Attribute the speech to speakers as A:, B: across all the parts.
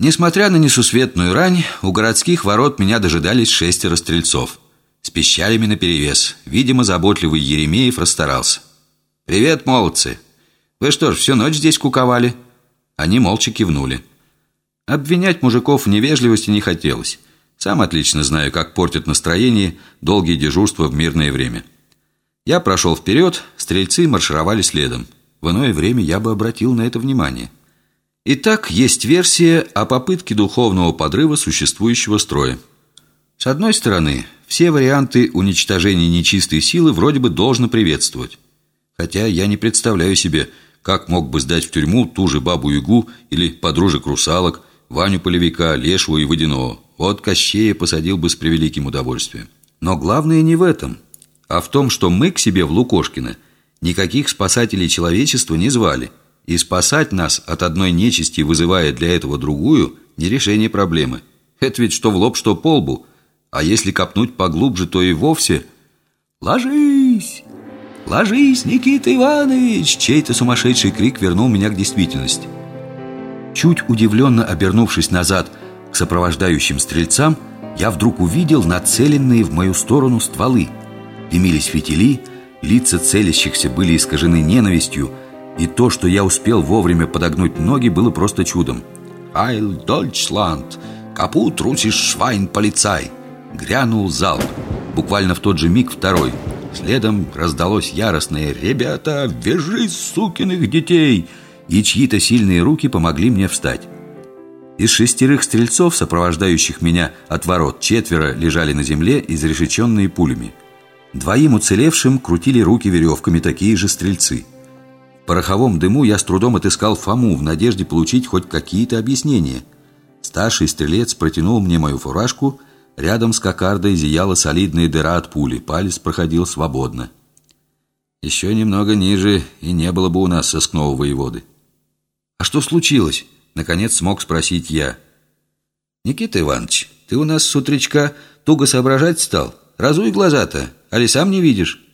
A: Несмотря на несусветную рань, у городских ворот меня дожидались шестеро стрельцов. С пищалями наперевес. Видимо, заботливый Еремеев расстарался. «Привет, молодцы! Вы что ж, всю ночь здесь куковали?» Они молча кивнули. Обвинять мужиков в невежливости не хотелось. Сам отлично знаю, как портят настроение долгие дежурства в мирное время. Я прошел вперед, стрельцы маршировали следом. В иное время я бы обратил на это внимание. Итак, есть версия о попытке духовного подрыва существующего строя. С одной стороны, все варианты уничтожения нечистой силы вроде бы должно приветствовать. Хотя я не представляю себе, как мог бы сдать в тюрьму ту же бабу-ягу или подружек русалок, Ваню Полевика, Лешего и Водяного. Вот Кощея посадил бы с превеликим удовольствием. Но главное не в этом, а в том, что мы к себе в Лукошкино никаких спасателей человечества не звали – и спасать нас от одной нечисти, вызывая для этого другую, не решение проблемы. Это ведь что в лоб, что по лбу. А если копнуть поглубже, то и вовсе... «Ложись! Ложись, Никита Иванович!» Чей-то сумасшедший крик вернул меня к действительности. Чуть удивленно обернувшись назад к сопровождающим стрельцам, я вдруг увидел нацеленные в мою сторону стволы. Дымились фитили, лица целящихся были искажены ненавистью, и то, что я успел вовремя подогнуть ноги, было просто чудом. «Айл Дольчланд! Капут русиш швайн полицай!» Грянул залп. Буквально в тот же миг второй. Следом раздалось яростное «Ребята, вяжи сукиных детей!» И чьи-то сильные руки помогли мне встать. Из шестерых стрельцов, сопровождающих меня от ворот, четверо лежали на земле, изрешеченные пулями. Двоим уцелевшим крутили руки веревками такие же стрельцы – пороховом дыму я с трудом отыскал Фому в надежде получить хоть какие-то объяснения. Старший стрелец протянул мне мою фуражку, рядом с кокардой зияла солидная дыра от пули, палец проходил свободно. Еще немного ниже, и не было бы у нас сыскного воеводы. «А что случилось?» — наконец смог спросить я. «Никита Иванович, ты у нас с утречка туго соображать стал? Разуй глаза-то, али сам не видишь?»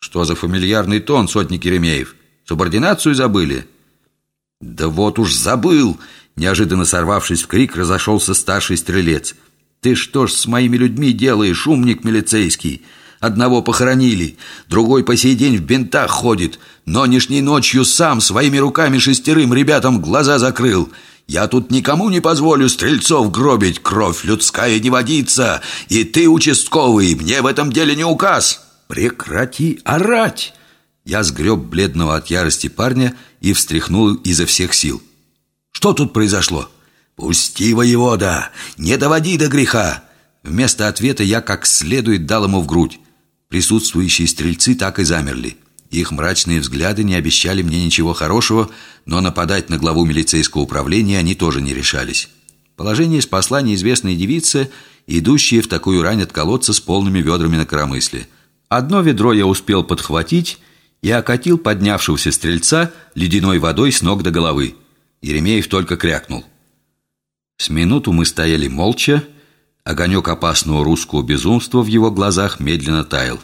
A: «Что за фамильярный тон, сотник Еремеев? Субординацию забыли?» «Да вот уж забыл!» Неожиданно сорвавшись в крик, разошелся старший стрелец. «Ты что ж с моими людьми делаешь, умник милицейский? Одного похоронили, другой по сей день в бинтах ходит. Нонешней ночью сам своими руками шестерым ребятам глаза закрыл. Я тут никому не позволю стрельцов гробить, кровь людская не водится. И ты, участковый, мне в этом деле не указ. Прекрати орать!» Я сгреб бледного от ярости парня и встряхнул изо всех сил. «Что тут произошло?» «Пусти, воевода! Не доводи до греха!» Вместо ответа я как следует дал ему в грудь. Присутствующие стрельцы так и замерли. Их мрачные взгляды не обещали мне ничего хорошего, но нападать на главу милицейского управления они тоже не решались. Положение спасла неизвестная девица, идущая в такую рань от колодца с полными ведрами на коромысле. Одно ведро я успел подхватить, и окатил поднявшегося стрельца ледяной водой с ног до головы. Еремеев только крякнул. С минуту мы стояли молча, огонек опасного русского безумства в его глазах медленно таял.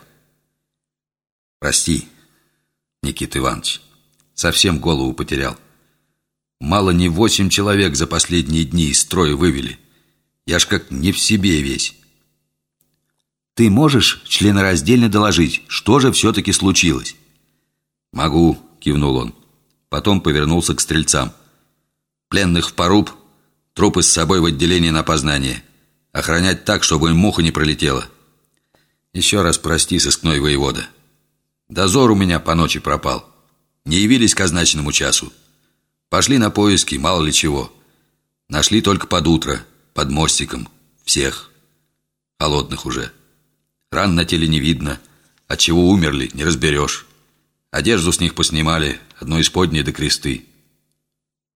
A: «Прости, Никита Иванович, совсем голову потерял. Мало не восемь человек за последние дни из строя вывели. Я ж как не в себе весь». «Ты можешь членораздельно доложить, что же все-таки случилось?» «Могу», — кивнул он. Потом повернулся к стрельцам. «Пленных в поруб, трупы с собой в отделение на опознание. Охранять так, чтобы им муха не пролетела. Еще раз прости, сыскной воевода. Дозор у меня по ночи пропал. Не явились к означенному часу. Пошли на поиски, мало ли чего. Нашли только под утро, под мостиком. Всех. Холодных уже. Ран на теле не видно. От чего умерли, не разберешь». Одежду с них поснимали, одну из подней до кресты.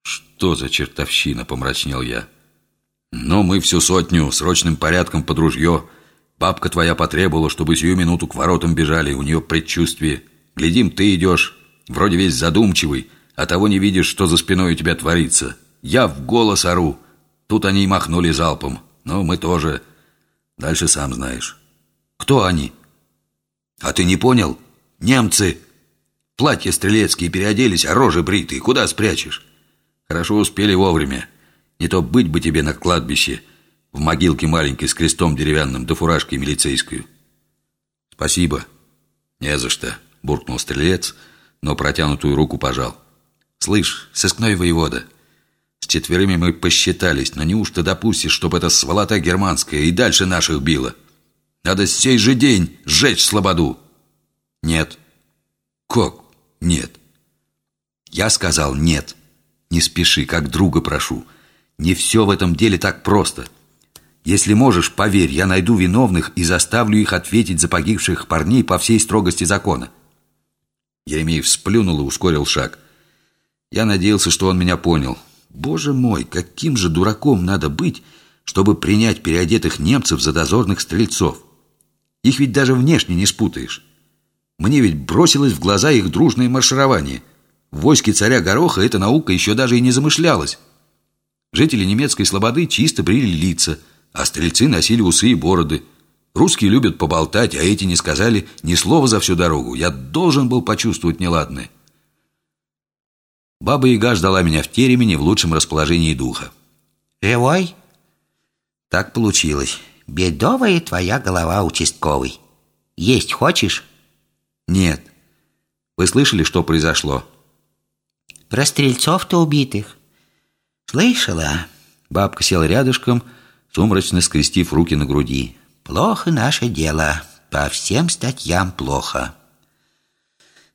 A: «Что за чертовщина?» — помрачнел я. «Ну, мы всю сотню, срочным порядком под ружье. Бабка твоя потребовала, чтобы сию минуту к воротам бежали, у нее предчувствие. Глядим, ты идешь, вроде весь задумчивый, а того не видишь, что за спиной у тебя творится. Я в голос ору. Тут они и махнули залпом. Ну, мы тоже. Дальше сам знаешь». «Кто они?» «А ты не понял? Немцы!» Платья стрелецкие переоделись, а рожи бритые. Куда спрячешь? Хорошо успели вовремя. Не то быть бы тебе на кладбище, в могилке маленькой с крестом деревянным да фуражкой милицейскую. Спасибо. Не за что, буркнул стрелец, но протянутую руку пожал. Слышь, сыскной воевода, с четверыми мы посчитались, но неужто допустишь, чтобы эта сволота германская и дальше наших била? Надо сей же день сжечь слободу. Нет. Как? Нет. Я сказал нет. Не спеши, как друга прошу. Не все в этом деле так просто. Если можешь, поверь, я найду виновных и заставлю их ответить за погибших парней по всей строгости закона. Еремеев сплюнул и ускорил шаг. Я надеялся, что он меня понял. Боже мой, каким же дураком надо быть, чтобы принять переодетых немцев за дозорных стрельцов. Их ведь даже внешне не спутаешь. Мне ведь бросилось в глаза их дружное марширование. В войске царя Гороха эта наука еще даже и не замышлялась. Жители немецкой слободы чисто брили лица, а стрельцы носили усы и бороды. Русские любят поболтать, а эти не сказали ни слова за всю дорогу. Я должен был почувствовать неладное. Баба Яга ждала меня в тереме в лучшем расположении духа.
B: «Живой?»
A: «Так получилось».
B: «Бедовая твоя голова, участковый. Есть хочешь?»
A: «Нет. Вы слышали, что произошло?»
B: «Про стрельцов-то убитых». «Слышала».
A: Бабка села рядышком, сумрачно скрестив руки на груди.
B: «Плохо наше дело. По всем статьям плохо».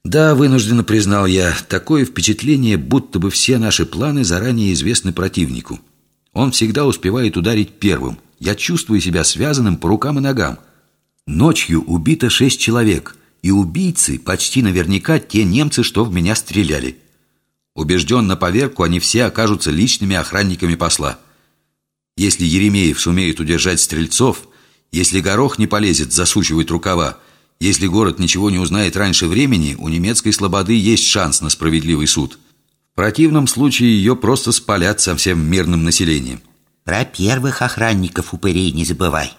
A: «Да, вынужденно признал я, такое впечатление, будто бы все наши планы заранее известны противнику. Он всегда успевает ударить первым. Я чувствую себя связанным по рукам и ногам. Ночью убито шесть человек, и убийцы почти наверняка те немцы, что в меня стреляли. Убежден на поверку, они все окажутся личными охранниками посла. Если Еремеев сумеет удержать стрельцов, если Горох не полезет засучивать рукава, если город ничего не узнает раньше времени, у немецкой слободы есть шанс на справедливый суд. В противном случае ее просто спалят со всем мирным населением.
B: Про первых охранников упырей не забывай.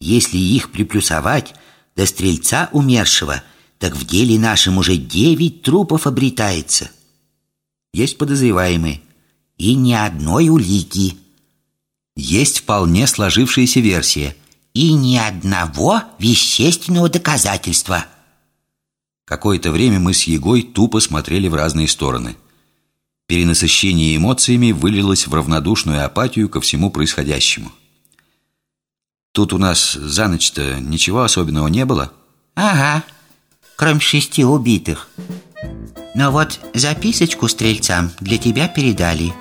B: Если их приплюсовать до стрельца умершего, так в деле нашем уже девять трупов обретается. Есть подозреваемые и ни одной улики.
A: Есть вполне сложившаяся версия –
B: и ни одного вещественного доказательства.
A: Какое-то время мы с Егой тупо смотрели в разные стороны. Перенасыщение эмоциями вылилось в равнодушную апатию ко всему происходящему. Тут у нас за ночь-то ничего особенного не было?
B: Ага, кроме шести убитых. Но вот записочку стрельцам для тебя передали.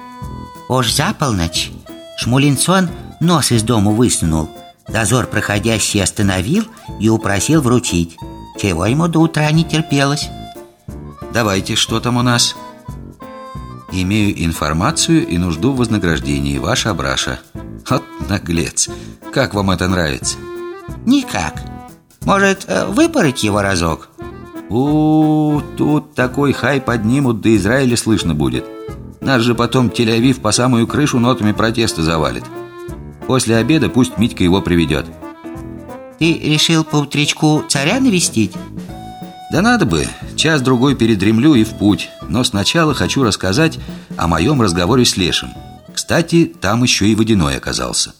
B: Уж за полночь Шмулинсон нос из дому высунул – Дозор проходящий остановил и упросил вручить Чего ему до утра не терпелось
A: Давайте, что там у нас? Имею информацию и нужду в вознаграждении, ваша Абраша Вот наглец. Как вам это нравится?
B: Никак. Может, э, выпороть его разок?
A: у, -у, тут такой хай поднимут, до Израиля слышно будет. Нас же потом Тель-Авив по самую крышу нотами протеста завалит. После обеда пусть Митька его приведет.
B: Ты решил по утречку царя навестить?
A: Да надо бы, час-другой передремлю и в путь. Но сначала хочу рассказать о моем разговоре с Лешим Кстати, там еще и Водяной оказался